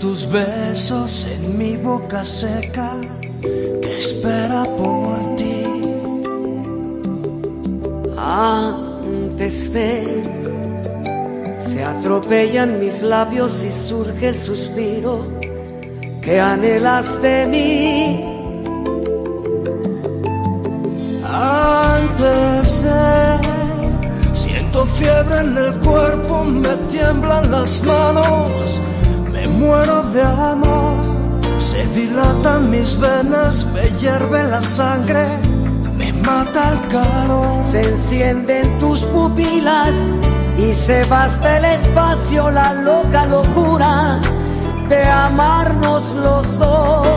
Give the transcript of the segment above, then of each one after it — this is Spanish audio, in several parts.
tus besos en mi boca seca que espera por ti. Antes de se atropellan mis labios y surge el suspiro que anhelas de mí. Antes fiebre en el cuerpo, me tiemblan las manos, me muero de amor. Se dilatan mis venas, me hierve la sangre, me mata el calor. Se encienden tus pupilas y se basta el espacio la loca locura de amarnos los dos.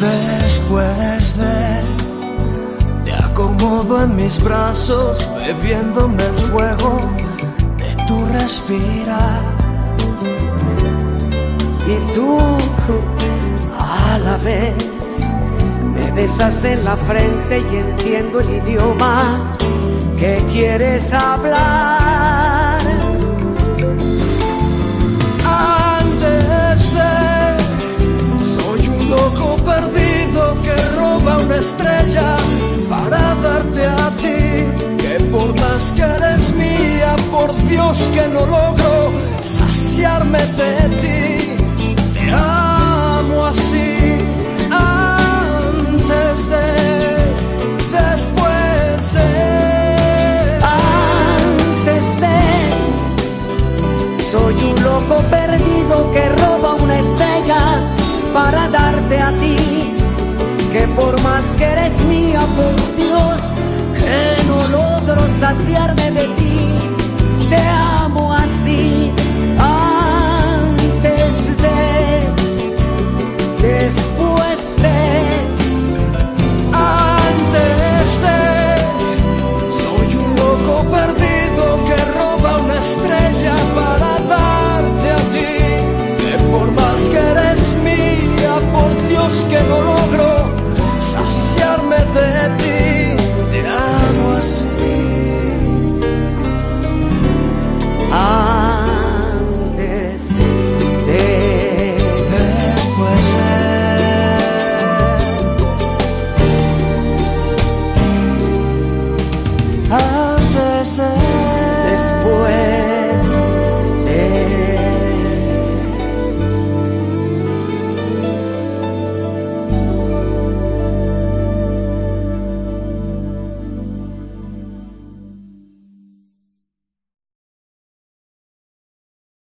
Después acomodo en mis brazos, bebiéndome el fuego de tu respirar. Y tú a la vez me besas en la frente y entiendo el idioma que quieres hablar. Antes de soy un loco perdido que roba una estrella por Dios que no logro saciarme de ti. Te amo así. Antes de, después de. Antes de soy un loco perdido que roba una estrella para darte a ti. Que por más que myself